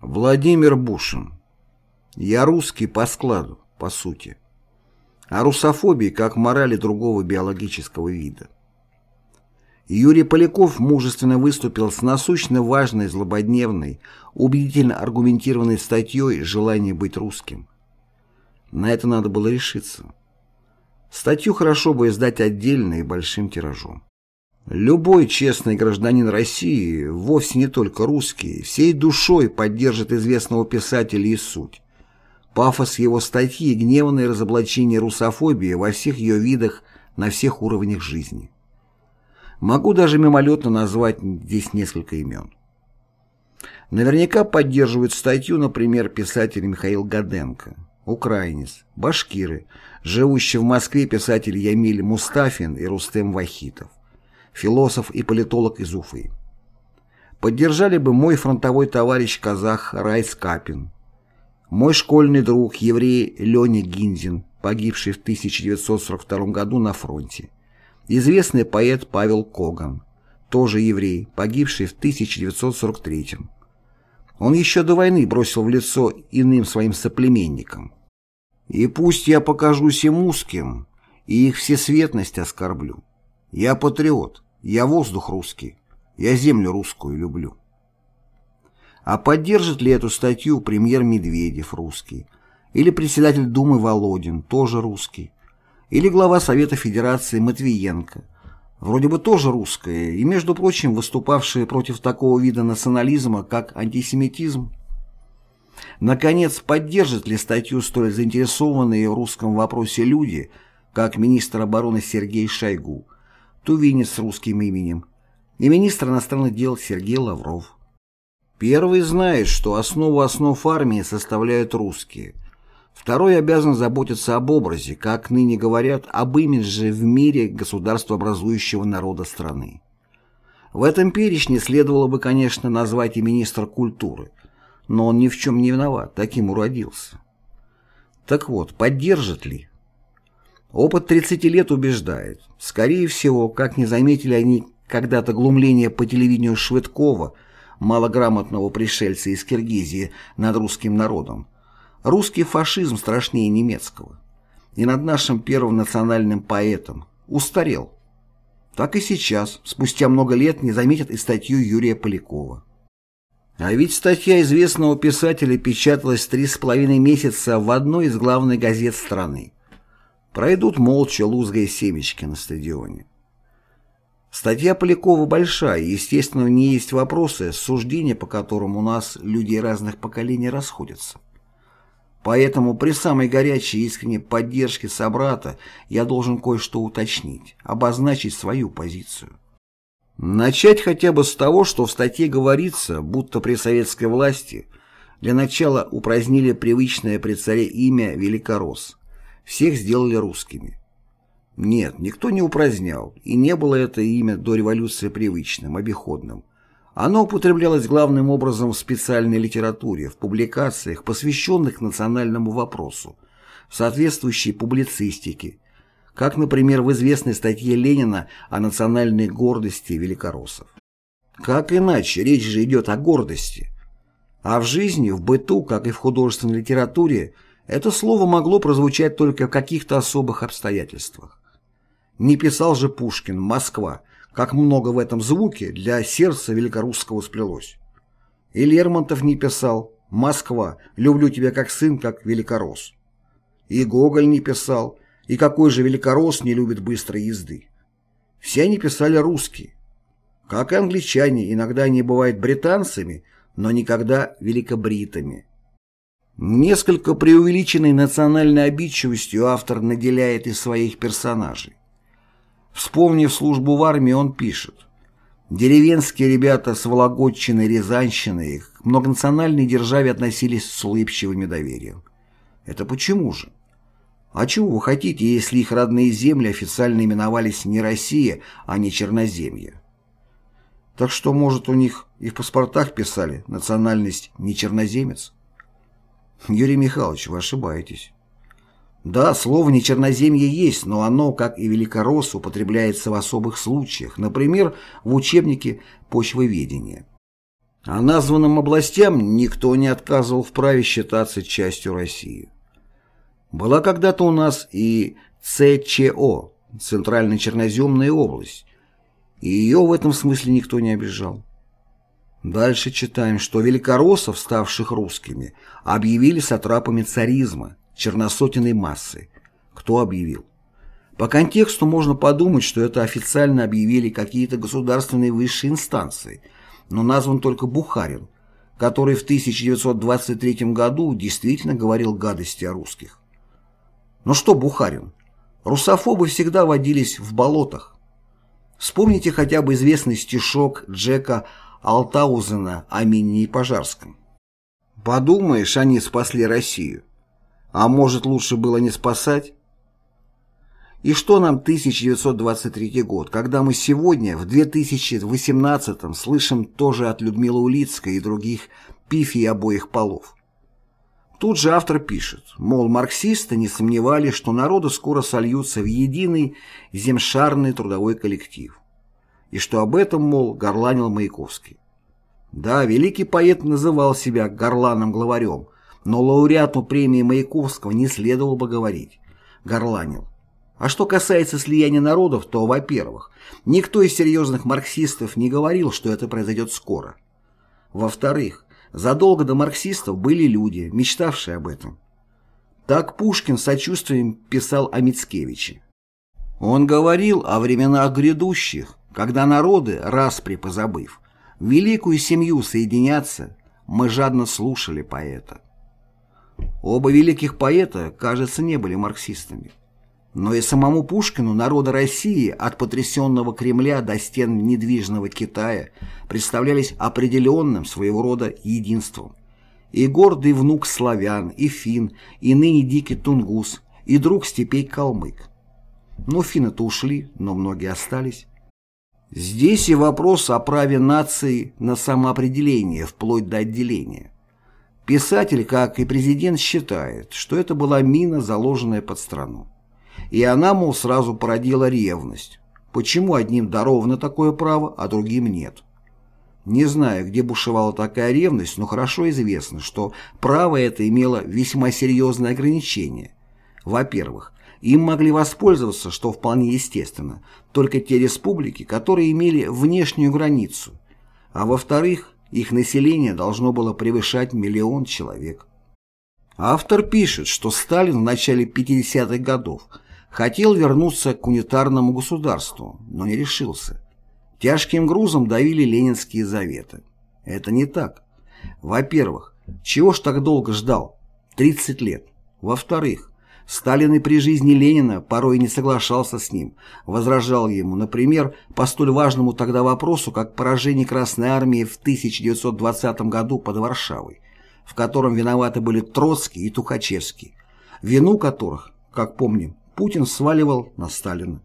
Владимир Бушин. Я русский по складу, по сути. О русофобии как морали другого биологического вида. Юрий Поляков мужественно выступил с насущно важной, злободневной, убедительно аргументированной статьей «Желание быть русским». На это надо было решиться. Статью хорошо бы издать отдельно и большим тиражом. Любой честный гражданин России, вовсе не только русский, всей душой поддержит известного писателя и суть. Пафос его статьи – гневное разоблачение русофобии во всех ее видах на всех уровнях жизни. Могу даже мимолетно назвать здесь несколько имен. Наверняка поддерживают статью, например, писатель Михаил Гаденко, украинец, башкиры, живущий в Москве писатель Ямиль Мустафин и Рустем Вахитов философ и политолог из Уфы. Поддержали бы мой фронтовой товарищ-казах Райс Капин, мой школьный друг, еврей Леня Гинзин, погибший в 1942 году на фронте, известный поэт Павел Коган, тоже еврей, погибший в 1943 Он еще до войны бросил в лицо иным своим соплеменникам. «И пусть я покажусь им узким, и их всесветность оскорблю. Я патриот, я воздух русский, я землю русскую люблю. А поддержит ли эту статью премьер Медведев русский, или председатель Думы Володин, тоже русский, или глава Совета Федерации Матвиенко, вроде бы тоже русская, и, между прочим, выступавшая против такого вида национализма, как антисемитизм? Наконец, поддержат ли статью столь заинтересованные в русском вопросе люди, как министр обороны Сергей Шойгу, тувинец с русским именем, и министр иностранных дел Сергей Лавров. Первый знает, что основу основ армии составляют русские. Второй обязан заботиться об образе, как ныне говорят, об имидже в мире государствообразующего народа страны. В этом перечне следовало бы, конечно, назвать и министра культуры, но он ни в чем не виноват, таким уродился. Так вот, поддержит ли? Опыт 30 лет убеждает. Скорее всего, как не заметили они когда-то глумление по телевидению Швыдкова, малограмотного пришельца из Киргизии, над русским народом. Русский фашизм страшнее немецкого. И над нашим первым национальным поэтом. Устарел. Так и сейчас, спустя много лет, не заметят и статью Юрия Полякова. А ведь статья известного писателя печаталась три с половиной месяца в одной из главных газет страны. Пройдут молча, лузгая семечки на стадионе. Статья Полякова большая, и, естественно, в ней есть вопросы, суждения по которым у нас люди разных поколений расходятся. Поэтому при самой горячей искренней поддержке собрата я должен кое-что уточнить, обозначить свою позицию. Начать хотя бы с того, что в статье говорится, будто при советской власти для начала упразднили привычное при царе имя Великорос, всех сделали русскими. Нет, никто не упразднял, и не было это имя до революции привычным, обиходным. Оно употреблялось главным образом в специальной литературе, в публикациях, посвященных национальному вопросу, в соответствующей публицистике, как, например, в известной статье Ленина о национальной гордости великороссов. Как иначе, речь же идет о гордости. А в жизни, в быту, как и в художественной литературе – это слово могло прозвучать только в каких-то особых обстоятельствах. Не писал же Пушкин «Москва», как много в этом звуке для сердца великорусского сплелось. И Лермонтов не писал «Москва, люблю тебя как сын, как великорос». И Гоголь не писал «И какой же великорос не любит быстрой езды». Все они писали русские. Как и англичане, иногда они бывают британцами, но никогда великобритами. Несколько преувеличенной национальной обидчивостью автор наделяет и своих персонажей. Вспомнив службу в армии, он пишет. Деревенские ребята с Вологодчины, Рязанщины к многонациональной державе относились с улыбчивым доверием. Это почему же? А чего вы хотите, если их родные земли официально именовались не Россия, а не Черноземье? Так что, может, у них и в паспортах писали национальность не черноземец? Юрий Михайлович, вы ошибаетесь. Да, слово «нечерноземье» есть, но оно, как и «великорос», употребляется в особых случаях, например, в учебнике почвоведения. А названным областям никто не отказывал в праве считаться частью России. Была когда-то у нас и ЦЧО, Центральная Черноземная область, и ее в этом смысле никто не обижал. Дальше читаем, что великороссов, ставших русскими, объявили сатрапами царизма, черносотенной массы. Кто объявил? По контексту можно подумать, что это официально объявили какие-то государственные высшие инстанции, но назван только Бухарин, который в 1923 году действительно говорил гадости о русских. Но что Бухарин? Русофобы всегда водились в болотах. Вспомните хотя бы известный стишок Джека Алтаузена о Мине и Пожарском. Подумаешь, они спасли Россию. А может, лучше было не спасать? И что нам 1923 год, когда мы сегодня, в 2018 слышим тоже от Людмилы Улицкой и других пифий обоих полов? Тут же автор пишет, мол, марксисты не сомневались, что народы скоро сольются в единый земшарный трудовой коллектив. И что об этом, мол, горланил Маяковский. Да, великий поэт называл себя горланом-главарем, но лауреату премии Маяковского не следовало бы говорить. Горланил. А что касается слияния народов, то, во-первых, никто из серьезных марксистов не говорил, что это произойдет скоро. Во-вторых, задолго до марксистов были люди, мечтавшие об этом. Так Пушкин с сочувствием писал о Мицкевиче. Он говорил о временах грядущих, когда народы, распри позабыв, великую семью соединятся, мы жадно слушали поэта. Оба великих поэта, кажется, не были марксистами. Но и самому Пушкину народа России от потрясенного Кремля до стен недвижного Китая представлялись определенным своего рода единством. И гордый внук славян, и фин, и ныне дикий тунгус, и друг степей калмык. Ну, финны-то ушли, но многие остались. Здесь и вопрос о праве нации на самоопределение, вплоть до отделения. Писатель, как и президент, считает, что это была мина, заложенная под страну. И она, мол, сразу породила ревность. Почему одним даровано такое право, а другим нет? Не знаю, где бушевала такая ревность, но хорошо известно, что право это имело весьма серьезные ограничения. Во-первых, им могли воспользоваться, что вполне естественно, только те республики, которые имели внешнюю границу. А во-вторых, их население должно было превышать миллион человек. Автор пишет, что Сталин в начале 50-х годов Хотел вернуться к унитарному государству, но не решился. Тяжким грузом давили ленинские заветы. Это не так. Во-первых, чего ж так долго ждал? 30 лет. Во-вторых, Сталин и при жизни Ленина порой не соглашался с ним, возражал ему, например, по столь важному тогда вопросу, как поражение Красной Армии в 1920 году под Варшавой, в котором виноваты были Троцкий и Тухачевский, вину которых, как помним, Путин сваливал на Сталина.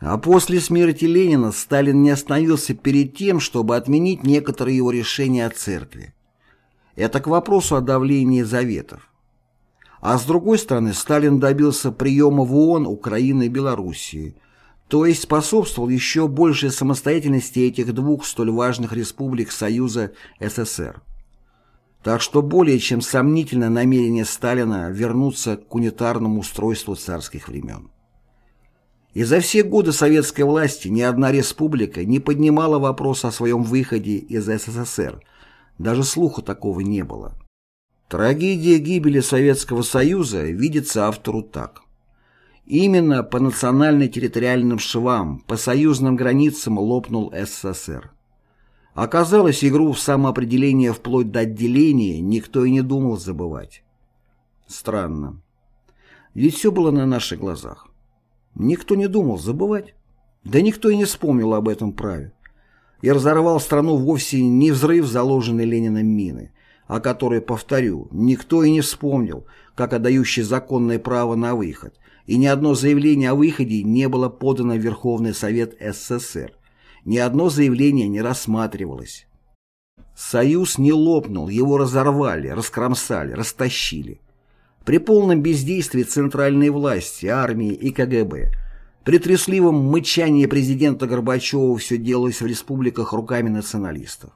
А после смерти Ленина Сталин не остановился перед тем, чтобы отменить некоторые его решения о церкви. Это к вопросу о давлении заветов. А с другой стороны, Сталин добился приема в ООН Украины и Белоруссии, то есть способствовал еще большей самостоятельности этих двух столь важных республик Союза СССР. Так что более чем сомнительно намерение Сталина вернуться к унитарному устройству царских времен. И за все годы советской власти ни одна республика не поднимала вопрос о своем выходе из СССР, даже слуха такого не было. Трагедия гибели Советского Союза видится автору так. Именно по национально-территориальным швам, по союзным границам лопнул СССР. Оказалось, игру в самоопределение вплоть до отделения никто и не думал забывать. Странно. Ведь все было на наших глазах. Никто не думал забывать. Да никто и не вспомнил об этом праве. И разорвал страну вовсе не взрыв заложенной Лениным мины, о которой, повторю, никто и не вспомнил, как отдающий законное право на выход, и ни одно заявление о выходе не было подано в Верховный Совет СССР, ни одно заявление не рассматривалось. Союз не лопнул, его разорвали, раскромсали, растащили. При полном бездействии центральной власти, армии и КГБ, при трясливом мычании президента Горбачева все делалось в республиках руками националистов.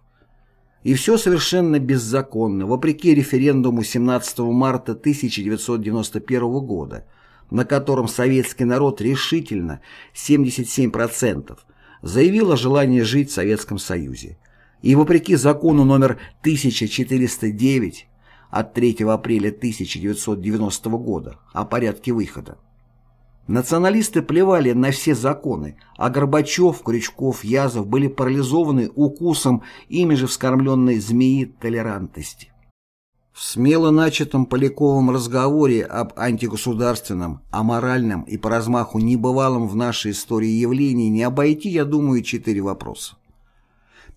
И все совершенно беззаконно, вопреки референдуму 17 марта 1991 года, на котором советский народ решительно, 77%, заявил о желании жить в Советском Союзе. И вопреки закону номер 1409 от 3 апреля 1990 года о порядке выхода. Националисты плевали на все законы, а Горбачев, Крючков, Язов были парализованы укусом ими же вскормленной змеи толерантности. В смело начатом Поляковом разговоре об антигосударственном, аморальном и по размаху небывалом в нашей истории явлении не обойти, я думаю, четыре вопроса.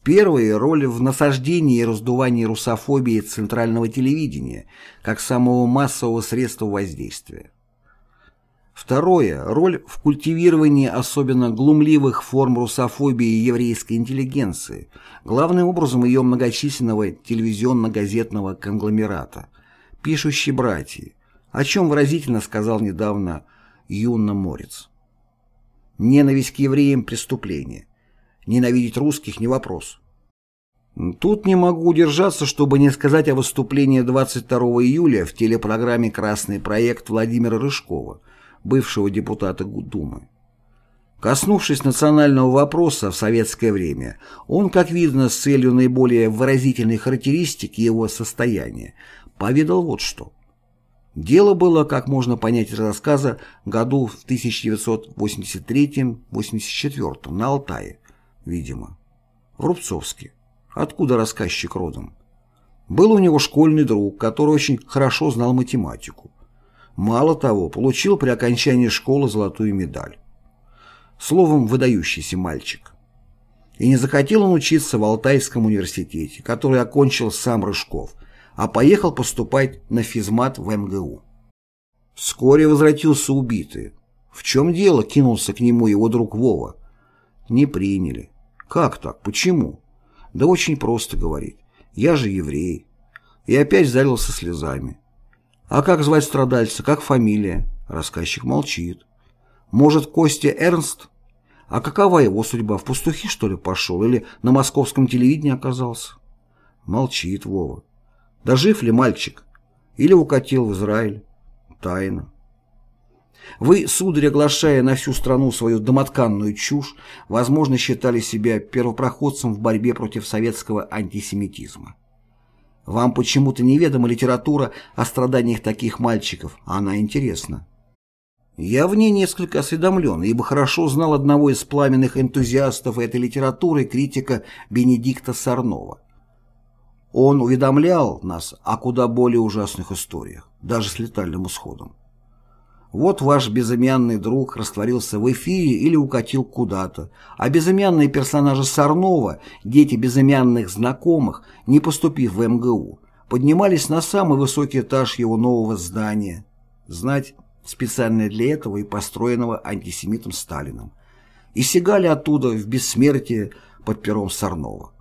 Первый – роль в насаждении и раздувании русофобии центрального телевидения, как самого массового средства воздействия. Второе – роль в культивировании особенно глумливых форм русофобии еврейской интеллигенции, главным образом ее многочисленного телевизионно-газетного конгломерата, пишущие братья, о чем выразительно сказал недавно Юнна Морец. Ненависть к евреям – преступление. Ненавидеть русских – не вопрос. Тут не могу удержаться, чтобы не сказать о выступлении 22 июля в телепрограмме «Красный проект» Владимира Рыжкова – бывшего депутата Думы. Коснувшись национального вопроса в советское время, он, как видно, с целью наиболее выразительной характеристики его состояния, поведал вот что. Дело было, как можно понять из рассказа, году в 1983-84 на Алтае, видимо, в Рубцовске, откуда рассказчик родом. Был у него школьный друг, который очень хорошо знал математику. Мало того, получил при окончании школы золотую медаль. Словом, выдающийся мальчик. И не захотел он учиться в Алтайском университете, который окончил сам Рыжков, а поехал поступать на физмат в МГУ. Вскоре возвратился убитый. В чем дело, кинулся к нему его друг Вова. Не приняли. Как так? Почему? Да очень просто говорит. Я же еврей. И опять залился слезами. А как звать страдальца, как фамилия? Рассказчик молчит. Может, Костя Эрнст? А какова его судьба? В пастухи, что ли, пошел? Или на московском телевидении оказался? Молчит Вова. Да жив ли мальчик? Или укатил в Израиль? Тайна. Вы, сударь, оглашая на всю страну свою домотканную чушь, возможно, считали себя первопроходцем в борьбе против советского антисемитизма. Вам почему-то неведома литература о страданиях таких мальчиков, она интересна. Я в ней несколько осведомлен, ибо хорошо знал одного из пламенных энтузиастов этой литературы, критика Бенедикта Сарнова. Он уведомлял нас о куда более ужасных историях, даже с летальным исходом. Вот ваш безымянный друг растворился в эфире или укатил куда-то, а безымянные персонажи Сорнова, дети безымянных знакомых, не поступив в МГУ, поднимались на самый высокий этаж его нового здания, знать специально для этого и построенного антисемитом Сталином, и сигали оттуда в бессмертие под пером Сорнова.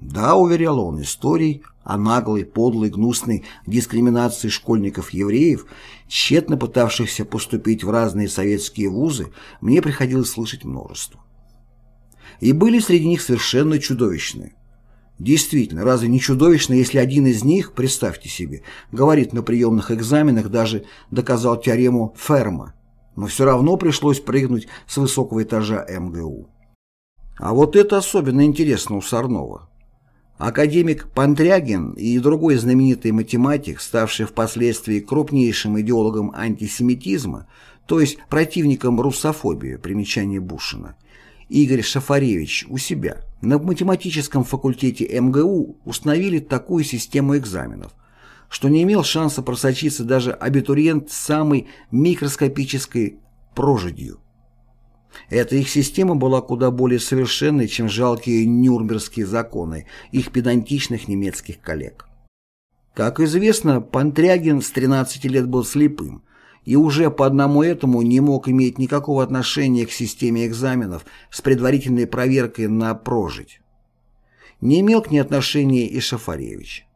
Да, уверял он, историй о наглой, подлой, гнусной дискриминации школьников-евреев, тщетно пытавшихся поступить в разные советские вузы, мне приходилось слышать множество. И были среди них совершенно чудовищные. Действительно, разве не чудовищно, если один из них, представьте себе, говорит на приемных экзаменах, даже доказал теорему Ферма, но все равно пришлось прыгнуть с высокого этажа МГУ. А вот это особенно интересно у Сорнова. Академик Пантрягин и другой знаменитый математик, ставший впоследствии крупнейшим идеологом антисемитизма, то есть противником русофобии, примечание Бушина, Игорь Шафаревич у себя на математическом факультете МГУ установили такую систему экзаменов, что не имел шанса просочиться даже абитуриент с самой микроскопической прожидью. Эта их система была куда более совершенной, чем жалкие нюрнбергские законы их педантичных немецких коллег. Как известно, Пантрягин с 13 лет был слепым и уже по одному этому не мог иметь никакого отношения к системе экзаменов с предварительной проверкой на прожить. Не имел к ней отношения и Шафаревич.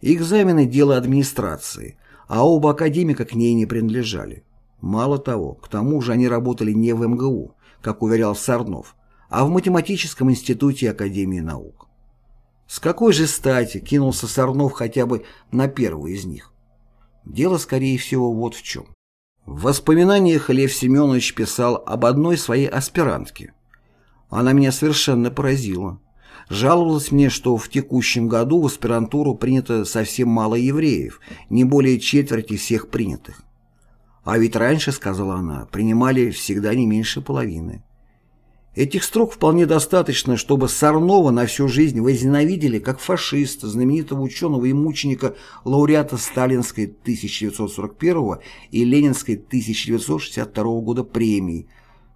Экзамены – дело администрации, а оба академика к ней не принадлежали. Мало того, к тому же они работали не в МГУ, как уверял Сарнов, а в Математическом институте Академии наук. С какой же стати кинулся Сорнов хотя бы на первую из них? Дело, скорее всего, вот в чем. В воспоминаниях Лев Семенович писал об одной своей аспирантке. Она меня совершенно поразила. Жаловалась мне, что в текущем году в аспирантуру принято совсем мало евреев, не более четверти всех принятых. А ведь раньше, сказала она, принимали всегда не меньше половины. Этих строк вполне достаточно, чтобы Сарнова на всю жизнь возненавидели как фашиста, знаменитого ученого и мученика, лауреата Сталинской 1941 и Ленинской 1962 года премии,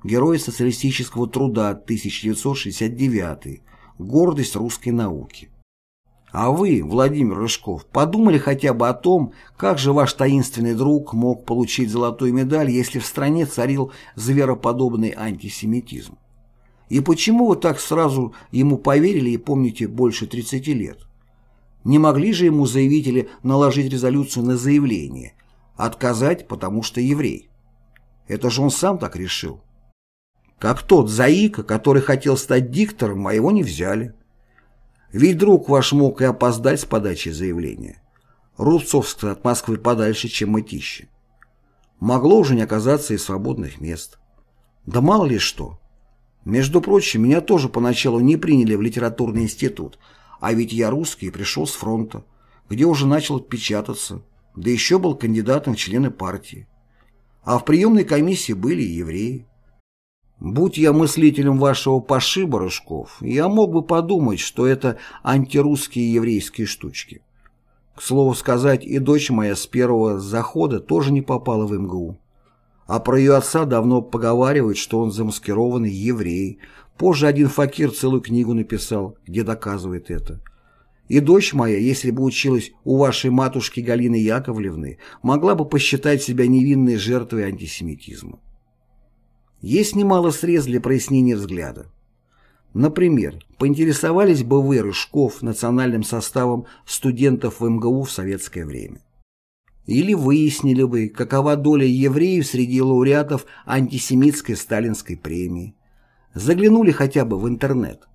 Героя социалистического труда 1969, гордость русской науки. А вы, Владимир Рыжков, подумали хотя бы о том, как же ваш таинственный друг мог получить золотую медаль, если в стране царил звероподобный антисемитизм? И почему вы так сразу ему поверили и помните больше 30 лет? Не могли же ему заявители наложить резолюцию на заявление, отказать, потому что еврей? Это же он сам так решил. Как тот Заика, который хотел стать диктором, а его не взяли. Ведь друг ваш мог и опоздать с подачей заявления. Рубцовск от Москвы подальше, чем Мытище. Могло уже не оказаться и свободных мест. Да мало ли что. Между прочим, меня тоже поначалу не приняли в литературный институт, а ведь я русский и пришел с фронта, где уже начал печататься, да еще был кандидатом в члены партии. А в приемной комиссии были и евреи. Будь я мыслителем вашего пошиба, Рыжков, я мог бы подумать, что это антирусские еврейские штучки. К слову сказать, и дочь моя с первого захода тоже не попала в МГУ. А про ее отца давно поговаривают, что он замаскированный еврей. Позже один факир целую книгу написал, где доказывает это. И дочь моя, если бы училась у вашей матушки Галины Яковлевны, могла бы посчитать себя невинной жертвой антисемитизма. Есть немало средств для прояснения взгляда. Например, поинтересовались бы вы, Рыжков, национальным составом студентов в МГУ в советское время? Или выяснили бы, какова доля евреев среди лауреатов антисемитской сталинской премии. Заглянули хотя бы в интернет.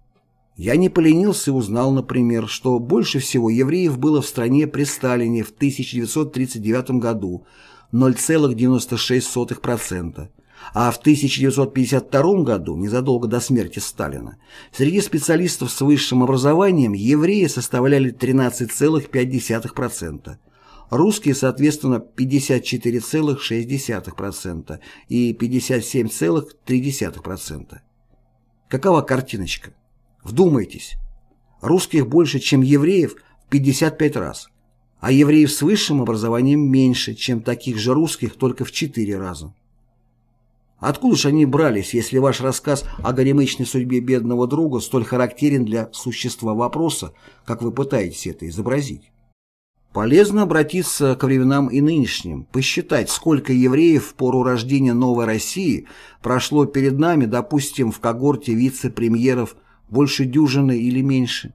Я не поленился и узнал, например, что больше всего евреев было в стране при Сталине в 1939 году 0,96%, а в 1952 году, незадолго до смерти Сталина, среди специалистов с высшим образованием евреи составляли 13,5%, русские, соответственно, 54,6% и 57,3%. Какова картиночка? Вдумайтесь. Русских больше, чем евреев, в 55 раз, а евреев с высшим образованием меньше, чем таких же русских, только в 4 раза. Откуда же они брались, если ваш рассказ о горемычной судьбе бедного друга столь характерен для существа вопроса, как вы пытаетесь это изобразить? Полезно обратиться к временам и нынешним, посчитать, сколько евреев в пору рождения новой России прошло перед нами, допустим, в когорте вице-премьеров больше дюжины или меньше.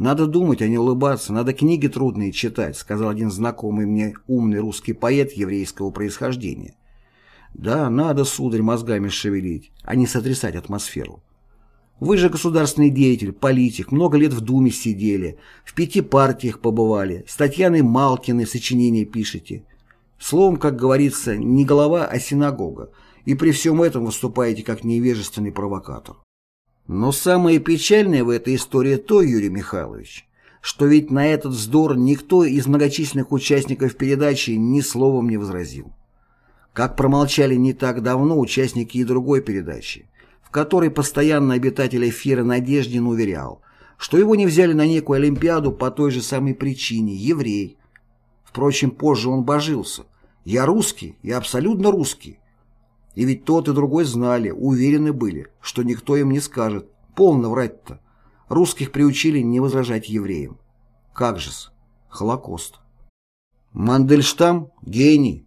Надо думать, а не улыбаться, надо книги трудные читать, сказал один знакомый мне умный русский поэт еврейского происхождения. Да, надо, сударь, мозгами шевелить, а не сотрясать атмосферу. Вы же государственный деятель, политик, много лет в Думе сидели, в пяти партиях побывали, с Татьяной Малкиной сочинения пишете. Словом, как говорится, не голова, а синагога, и при всем этом выступаете как невежественный провокатор. Но самое печальное в этой истории то, Юрий Михайлович, что ведь на этот вздор никто из многочисленных участников передачи ни словом не возразил. Как промолчали не так давно участники и другой передачи, в которой постоянно обитатель эфира Надеждин уверял, что его не взяли на некую Олимпиаду по той же самой причине – еврей. Впрочем, позже он божился. «Я русский, я абсолютно русский». И ведь тот и другой знали, уверены были, что никто им не скажет. Полно врать-то. Русских приучили не возражать евреям. Как же-с? Холокост. Мандельштам – гений.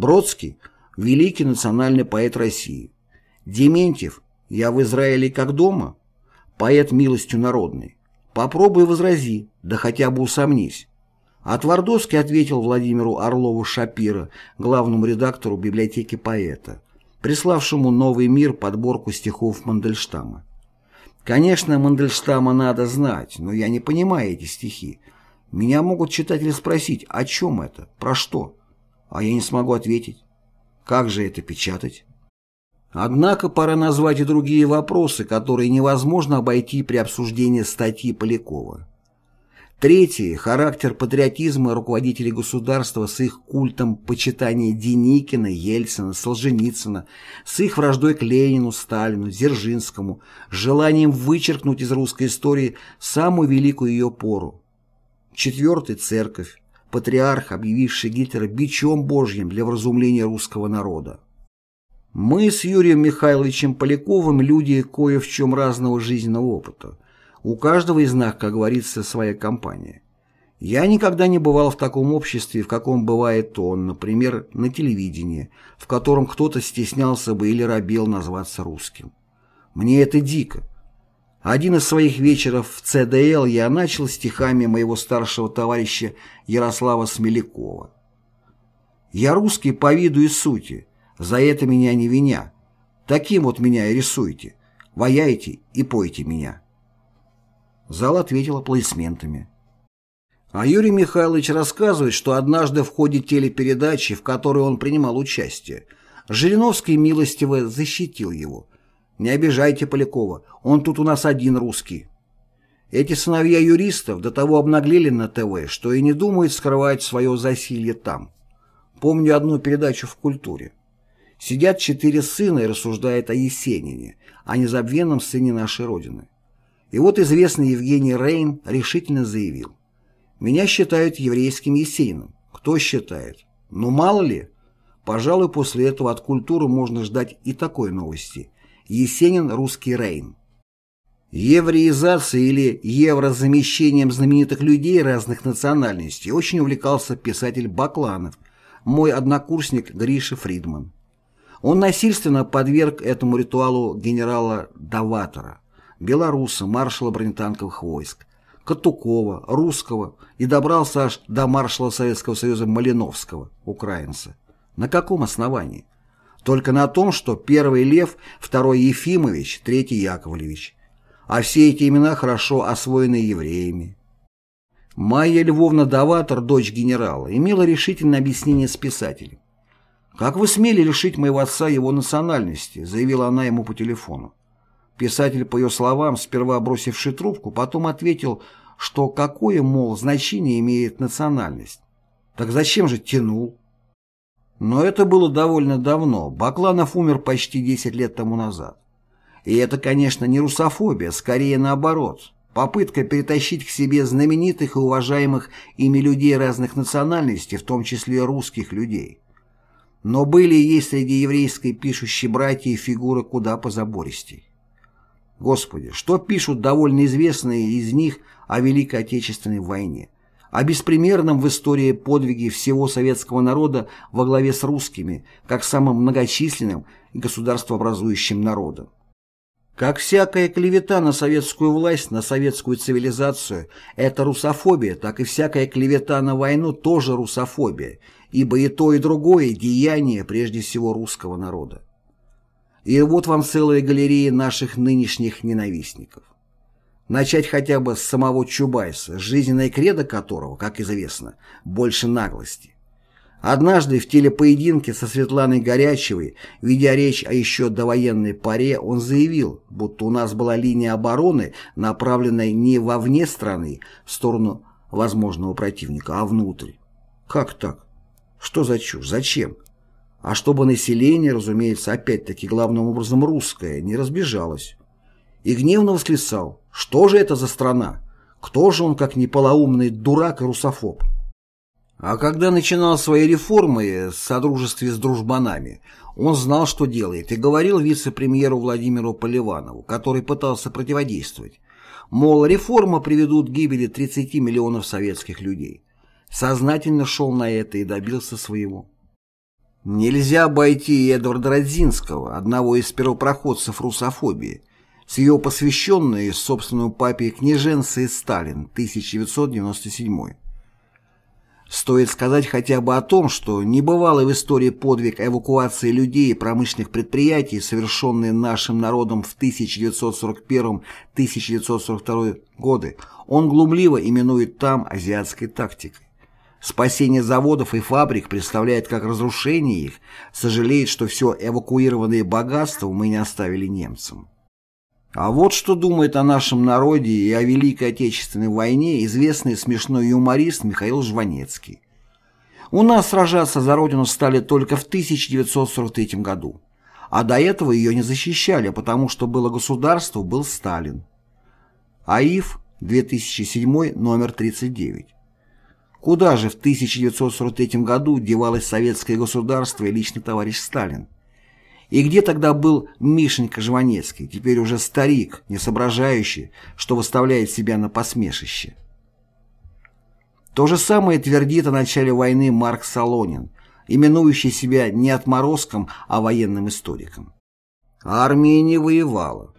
Бродский – великий национальный поэт России. Дементьев я в Израиле как дома? Поэт милостью народной. Попробуй возрази, да хотя бы усомнись. А Твардовский ответил Владимиру Орлову Шапира, главному редактору библиотеки поэта, приславшему «Новый мир» подборку стихов Мандельштама. Конечно, Мандельштама надо знать, но я не понимаю эти стихи. Меня могут читатели спросить, о чем это, про что? А я не смогу ответить. Как же это печатать? Однако пора назвать и другие вопросы, которые невозможно обойти при обсуждении статьи Полякова. Третий – характер патриотизма руководителей государства с их культом почитания Деникина, Ельцина, Солженицына, с их враждой к Ленину, Сталину, Дзержинскому, желанием вычеркнуть из русской истории самую великую ее пору. Четвертый – церковь, патриарх, объявивший Гитлера бичом Божьим для вразумления русского народа. Мы с Юрием Михайловичем Поляковым люди кое в чем разного жизненного опыта. У каждого из нас, как говорится, своя компания. Я никогда не бывал в таком обществе, в каком бывает он, например, на телевидении, в котором кто-то стеснялся бы или робел назваться русским. Мне это дико. Один из своих вечеров в ЦДЛ я начал стихами моего старшего товарища Ярослава Смелякова. «Я русский по виду и сути, за это меня не виня. Таким вот меня и рисуйте, ваяйте и пойте меня». Зал ответил аплодисментами. А Юрий Михайлович рассказывает, что однажды в ходе телепередачи, в которой он принимал участие, Жириновский милостиво защитил его – не обижайте Полякова, он тут у нас один русский. Эти сыновья юристов до того обнаглели на ТВ, что и не думают скрывать свое засилье там. Помню одну передачу в культуре. Сидят четыре сына и рассуждают о Есенине, о незабвенном сыне нашей Родины. И вот известный Евгений Рейн решительно заявил. «Меня считают еврейским Есениным. Кто считает? Ну мало ли. Пожалуй, после этого от культуры можно ждать и такой новости. Есенин «Русский Рейн». Евреизацией или еврозамещением знаменитых людей разных национальностей очень увлекался писатель Бакланов, мой однокурсник Гриша Фридман. Он насильственно подверг этому ритуалу генерала Даватора, белоруса, маршала бронетанковых войск, Катукова, русского и добрался аж до маршала Советского Союза Малиновского, украинца. На каком основании? Только на том, что первый Лев, второй Ефимович, третий Яковлевич. А все эти имена хорошо освоены евреями. Майя Львовна Даватор, дочь генерала, имела решительное объяснение с писателем. «Как вы смели лишить моего отца его национальности?» заявила она ему по телефону. Писатель, по ее словам, сперва бросивший трубку, потом ответил, что какое, мол, значение имеет национальность. Так зачем же тянул? Но это было довольно давно, Бакланов умер почти 10 лет тому назад. И это, конечно, не русофобия, скорее наоборот. Попытка перетащить к себе знаменитых и уважаемых ими людей разных национальностей, в том числе русских людей. Но были и есть среди еврейской пишущей братья фигуры куда позабористей. Господи, что пишут довольно известные из них о Великой Отечественной войне? О беспримерном в истории подвиге всего советского народа во главе с русскими, как самым многочисленным и государствообразующим народом. Как всякая клевета на советскую власть, на советскую цивилизацию – это русофобия, так и всякая клевета на войну тоже русофобия, ибо и то, и другое – деяние прежде всего русского народа. И вот вам целая галерея наших нынешних ненавистников. Начать хотя бы с самого Чубайса, жизненное кредо которого, как известно, больше наглости. Однажды в телепоединке со Светланой Горячевой, ведя речь о еще довоенной паре, он заявил, будто у нас была линия обороны, направленная не вовне страны, в сторону возможного противника, а внутрь. Как так? Что за чушь? Зачем? А чтобы население, разумеется, опять-таки главным образом русское, не разбежалось. И гневно восклицал что же это за страна? Кто же он, как неполоумный дурак и русофоб? А когда начинал свои реформы в содружестве с дружбанами, он знал, что делает, и говорил вице-премьеру Владимиру Поливанову, который пытался противодействовать. Мол, реформа приведут к гибели 30 миллионов советских людей. Сознательно шел на это и добился своего. Нельзя обойти Эдварда Родзинского, одного из первопроходцев русофобии, с ее посвященной собственному папе княженце Сталин 1997. Стоит сказать хотя бы о том, что небывалый в истории подвиг эвакуации людей и промышленных предприятий, совершенный нашим народом в 1941-1942 годы, он глумливо именует там азиатской тактикой. Спасение заводов и фабрик представляет как разрушение их, сожалеет, что все эвакуированные богатства мы не оставили немцам. А вот что думает о нашем народе и о Великой Отечественной войне известный смешной юморист Михаил Жванецкий. У нас сражаться за Родину стали только в 1943 году, а до этого ее не защищали, потому что было государство, был Сталин. АИФ, 2007, номер 39. Куда же в 1943 году девалось советское государство и личный товарищ Сталин? И где тогда был Мишенька Жванецкий, теперь уже старик, не соображающий, что выставляет себя на посмешище? То же самое твердит о начале войны Марк Солонин, именующий себя не отморозком, а военным историком. Армия не воевала.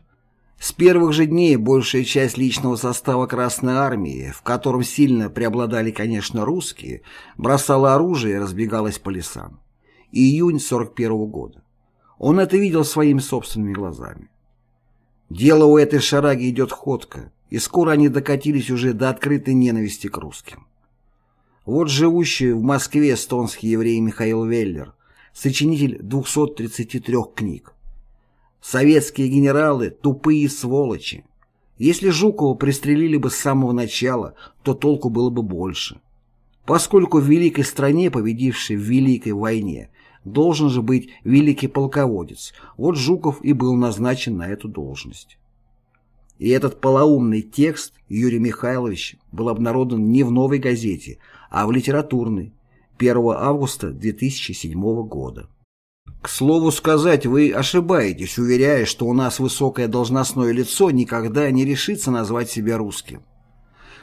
С первых же дней большая часть личного состава Красной Армии, в котором сильно преобладали, конечно, русские, бросала оружие и разбегалась по лесам. Июнь 41 -го года. Он это видел своими собственными глазами. Дело у этой шараги идет ходко, и скоро они докатились уже до открытой ненависти к русским. Вот живущий в Москве эстонский еврей Михаил Веллер, сочинитель 233 книг. Советские генералы – тупые сволочи. Если Жукова пристрелили бы с самого начала, то толку было бы больше. Поскольку в великой стране, победившей в Великой войне, должен же быть великий полководец. Вот Жуков и был назначен на эту должность. И этот полоумный текст Юрия Михайловича был обнародован не в «Новой газете», а в литературной 1 августа 2007 года. К слову сказать, вы ошибаетесь, уверяя, что у нас высокое должностное лицо никогда не решится назвать себя русским.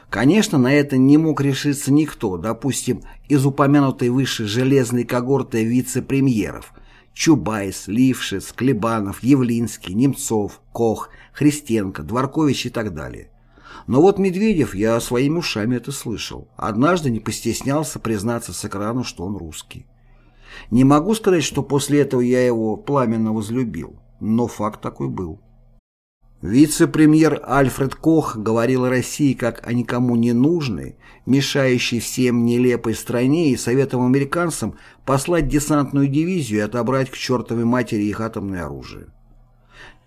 Конечно, на это не мог решиться никто, допустим, из упомянутой выше железной когорты вице-премьеров Чубайс, Лившиц, Клебанов, Явлинский, Немцов, Кох, Христенко, Дворкович и так далее. Но вот Медведев, я своими ушами это слышал, однажды не постеснялся признаться с экрану, что он русский. Не могу сказать, что после этого я его пламенно возлюбил, но факт такой был. Вице-премьер Альфред Кох говорил о России как о никому не нужной, мешающей всем нелепой стране и советовал американцам послать десантную дивизию и отобрать к чертовой матери их атомное оружие.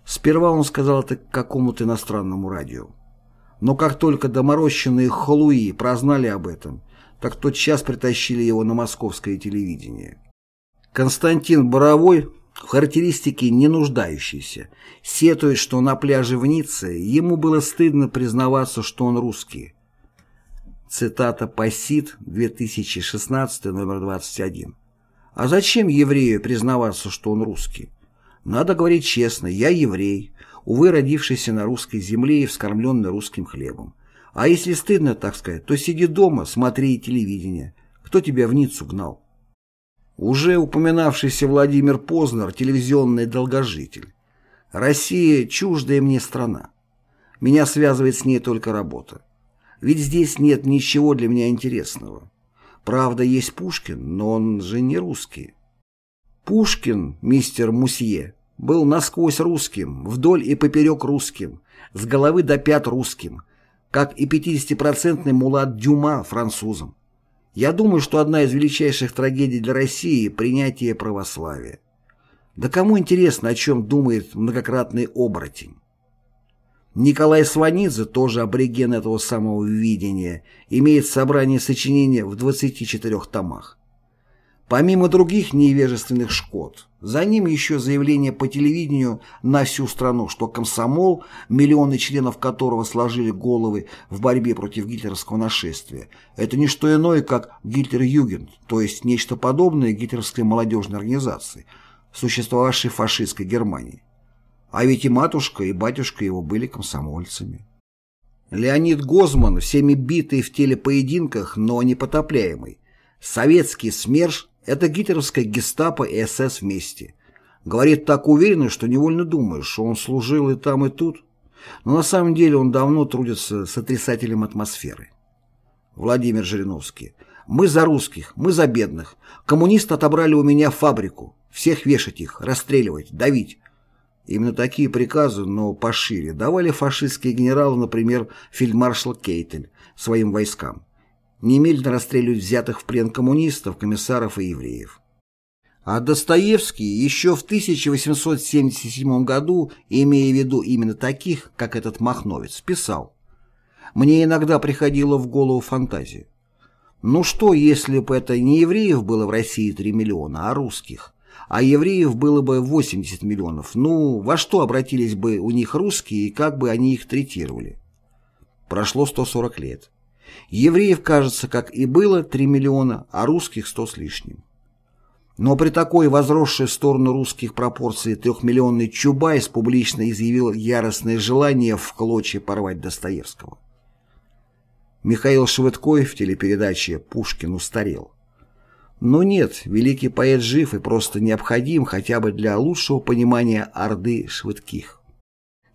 Сперва он сказал это какому-то иностранному радио. Но как только доморощенные халуи прознали об этом, так тот час притащили его на московское телевидение. Константин Боровой в характеристике не нуждающийся, сетует, что на пляже в Ницце ему было стыдно признаваться, что он русский. Цитата Пассит, 2016, номер 21. А зачем еврею признаваться, что он русский? Надо говорить честно, я еврей, увы, родившийся на русской земле и вскормленный русским хлебом. А если стыдно, так сказать, то сиди дома, смотри телевидение. Кто тебя в Ниццу гнал? Уже упоминавшийся Владимир Познер – телевизионный долгожитель. Россия – чуждая мне страна. Меня связывает с ней только работа. Ведь здесь нет ничего для меня интересного. Правда, есть Пушкин, но он же не русский. Пушкин, мистер Мусье, был насквозь русским, вдоль и поперек русским, с головы до пят русским, как и 50-процентный Мулат Дюма французом. Я думаю, что одна из величайших трагедий для России – принятие православия. Да кому интересно, о чем думает многократный оборотень? Николай Сванидзе, тоже абориген этого самого видения, имеет собрание сочинений в 24 томах. Помимо других невежественных шкод, за ним еще заявление по телевидению на всю страну, что комсомол, миллионы членов которого сложили головы в борьбе против гитлеровского нашествия, это не что иное, как Гитлер-Югент, то есть нечто подобное гитлеровской молодежной организации, существовавшей в фашистской Германии. А ведь и матушка, и батюшка его были комсомольцами. Леонид Гозман, всеми битый в телепоединках, но непотопляемый. Советский СМЕРШ это гитлеровская гестапо и СС вместе. Говорит так уверенно, что невольно думаешь, что он служил и там, и тут. Но на самом деле он давно трудится с отрицателем атмосферы. Владимир Жириновский. Мы за русских, мы за бедных. Коммунисты отобрали у меня фабрику. Всех вешать их, расстреливать, давить. Именно такие приказы, но пошире, давали фашистские генералы, например, фельдмаршал Кейтель, своим войскам. Немедленно расстреливать взятых в плен коммунистов, комиссаров и евреев. А Достоевский еще в 1877 году, имея в виду именно таких, как этот Махновец, писал «Мне иногда приходила в голову фантазия. Ну что, если бы это не евреев было в России 3 миллиона, а русских? А евреев было бы 80 миллионов. Ну, во что обратились бы у них русские и как бы они их третировали? Прошло 140 лет. Евреев, кажется, как и было 3 миллиона, а русских 100 с лишним. Но при такой возросшей в сторону русских пропорции трехмиллионный Чубайс публично изъявил яростное желание в клочья порвать Достоевского. Михаил Швыдкой в телепередаче «Пушкин устарел». Но нет, великий поэт жив и просто необходим хотя бы для лучшего понимания Орды Швыдких.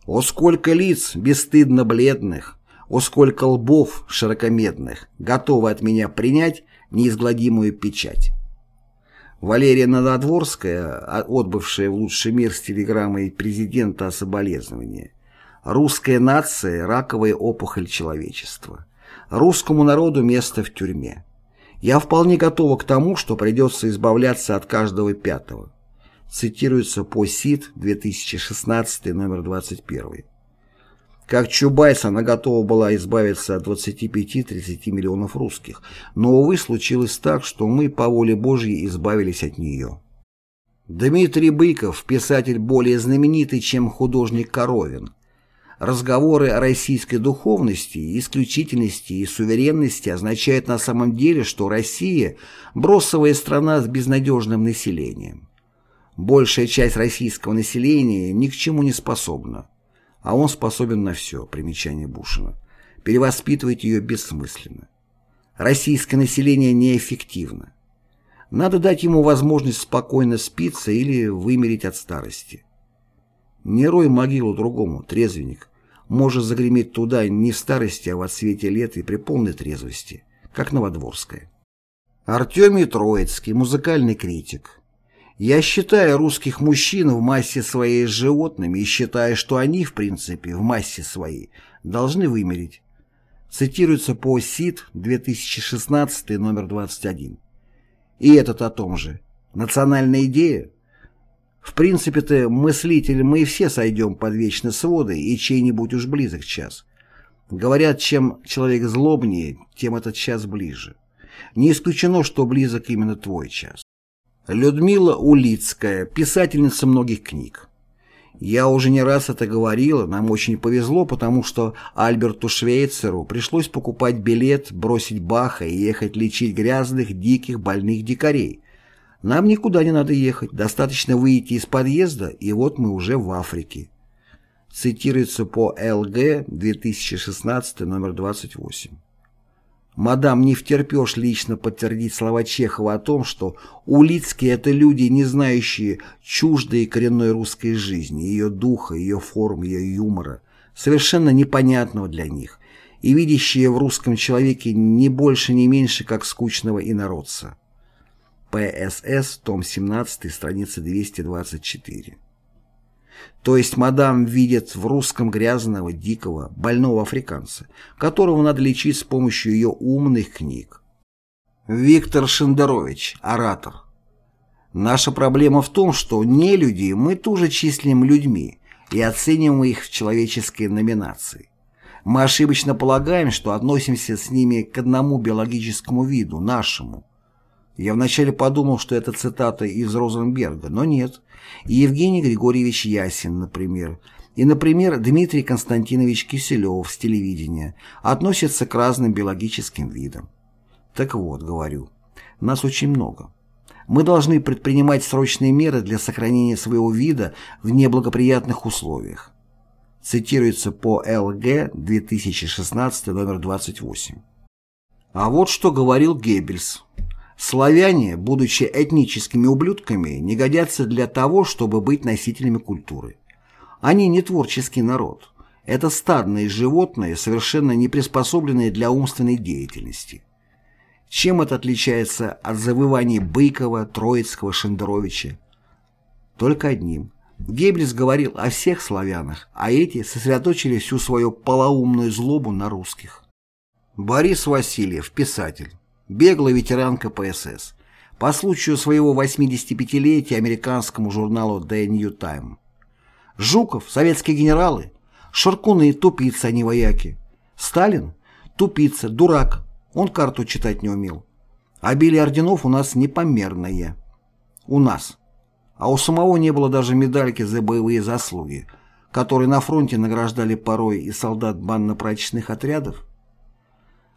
О сколько лиц бесстыдно бледных, о сколько лбов широкомедных готовы от меня принять неизгладимую печать. Валерия Надодворская, отбывшая в лучший мир с телеграммой президента о соболезновании. Русская нация – раковая опухоль человечества. Русскому народу место в тюрьме. Я вполне готова к тому, что придется избавляться от каждого пятого. Цитируется по СИД 2016 номер 21. Как Чубайс, она готова была избавиться от 25-30 миллионов русских, но, увы, случилось так, что мы по воле Божьей избавились от нее. Дмитрий Быков, писатель более знаменитый, чем художник Коровин. Разговоры о российской духовности, исключительности и суверенности означают на самом деле, что Россия – бросовая страна с безнадежным населением. Большая часть российского населения ни к чему не способна. А он способен на все, примечание Бушина. Перевоспитывать ее бессмысленно. Российское население неэффективно. Надо дать ему возможность спокойно спиться или вымереть от старости. Не рой могилу другому, трезвенник. Может загреметь туда не в старости, а в отсвете лет и при полной трезвости, как Новодворская. Артемий Троицкий, музыкальный критик. Я считаю русских мужчин в массе своей животными и считаю, что они, в принципе, в массе своей, должны вымереть. Цитируется по СИД 2016 номер 21. И этот о том же. Национальная идея? В принципе-то, мыслитель, мы все сойдем под вечные своды, и чей-нибудь уж близок час. Говорят, чем человек злобнее, тем этот час ближе. Не исключено, что близок именно твой час. Людмила Улицкая, писательница многих книг. Я уже не раз это говорила, нам очень повезло, потому что Альберту Швейцеру пришлось покупать билет, бросить Баха и ехать лечить грязных, диких, больных дикарей. Нам никуда не надо ехать, достаточно выйти из подъезда, и вот мы уже в Африке. Цитируется по ЛГ 2016 номер 28. Мадам не втерпешь лично подтвердить слова Чехова о том, что улицкие — это люди, не знающие чуждой коренной русской жизни, ее духа, ее форм, ее юмора, совершенно непонятного для них, и видящие в русском человеке не больше, не меньше, как скучного инородца. ПСС, том 17, страница 224. То есть мадам видит в русском грязного, дикого, больного африканца, которого надо лечить с помощью ее умных книг. Виктор Шендерович, оратор. Наша проблема в том, что не люди мы тоже числим людьми и оцениваем их в человеческой номинации. Мы ошибочно полагаем, что относимся с ними к одному биологическому виду, нашему, я вначале подумал, что это цитата из Розенберга, но нет. И Евгений Григорьевич Ясин, например, и, например, Дмитрий Константинович Киселев с телевидения относятся к разным биологическим видам. Так вот, говорю, нас очень много. Мы должны предпринимать срочные меры для сохранения своего вида в неблагоприятных условиях. Цитируется по ЛГ 2016 номер 28. А вот что говорил Геббельс. Славяне, будучи этническими ублюдками, не годятся для того, чтобы быть носителями культуры. Они не творческий народ. Это стадные животные, совершенно не приспособленные для умственной деятельности. Чем это отличается от завываний Быкова, Троицкого, Шендеровича? Только одним. Геббельс говорил о всех славянах, а эти сосредоточили всю свою полоумную злобу на русских. Борис Васильев, писатель, беглый ветеран КПСС, по случаю своего 85-летия американскому журналу The New Time. Жуков, советские генералы, Шаркуны, тупицы, а не вояки. Сталин, тупица, дурак, он карту читать не умел. Обилие орденов у нас непомерное. У нас. А у самого не было даже медальки за боевые заслуги, которые на фронте награждали порой и солдат банно-прачечных отрядов.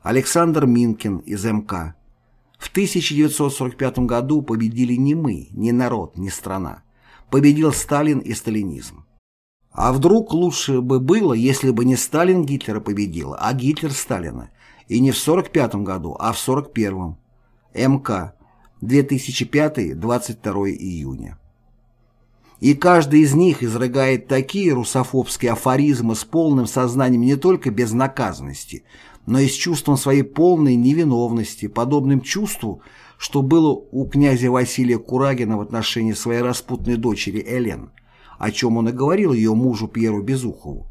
Александр Минкин из МК. В 1945 году победили не мы, не народ, не страна. Победил Сталин и сталинизм. А вдруг лучше бы было, если бы не Сталин Гитлера победил, а Гитлер Сталина. И не в 45 году, а в 41 МК. 2005, 22 июня. И каждый из них изрыгает такие русофобские афоризмы с полным сознанием не только безнаказанности, но и с чувством своей полной невиновности, подобным чувству, что было у князя Василия Курагина в отношении своей распутной дочери Элен, о чем он и говорил ее мужу Пьеру Безухову.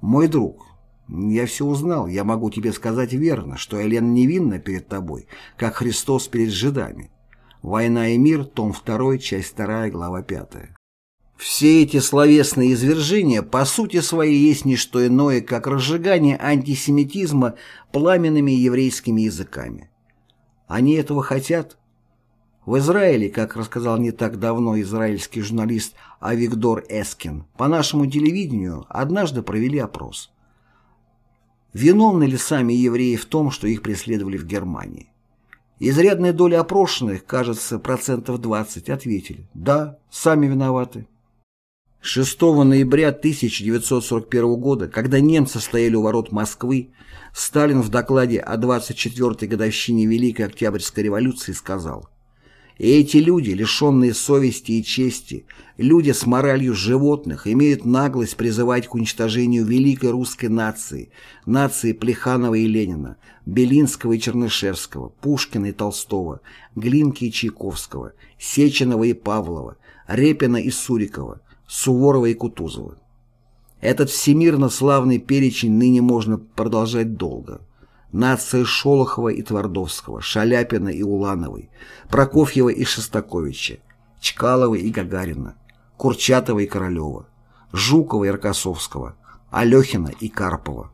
«Мой друг, я все узнал, я могу тебе сказать верно, что Элен невинна перед тобой, как Христос перед жидами. «Война и мир», том 2, часть 2, глава 5. Все эти словесные извержения по сути своей есть не что иное, как разжигание антисемитизма пламенными еврейскими языками. Они этого хотят? В Израиле, как рассказал не так давно израильский журналист Авигдор Эскин, по нашему телевидению однажды провели опрос. Виновны ли сами евреи в том, что их преследовали в Германии? Изрядная доля опрошенных, кажется, процентов 20, ответили «Да, сами виноваты». 6 ноября 1941 года, когда немцы стояли у ворот Москвы, Сталин в докладе о 24-й годовщине Великой Октябрьской революции сказал и эти люди, лишенные совести и чести, люди с моралью животных, имеют наглость призывать к уничтожению великой русской нации, нации Плеханова и Ленина, Белинского и Чернышевского, Пушкина и Толстого, Глинки и Чайковского, Сеченова и Павлова, Репина и Сурикова, Суворова и Кутузова. Этот всемирно славный перечень ныне можно продолжать долго – Нация Шолохова и Твардовского, Шаляпина и Улановой, Прокофьева и Шостаковича, Чкалова и Гагарина, Курчатова и Королева, Жукова и Рокоссовского, Алехина и Карпова.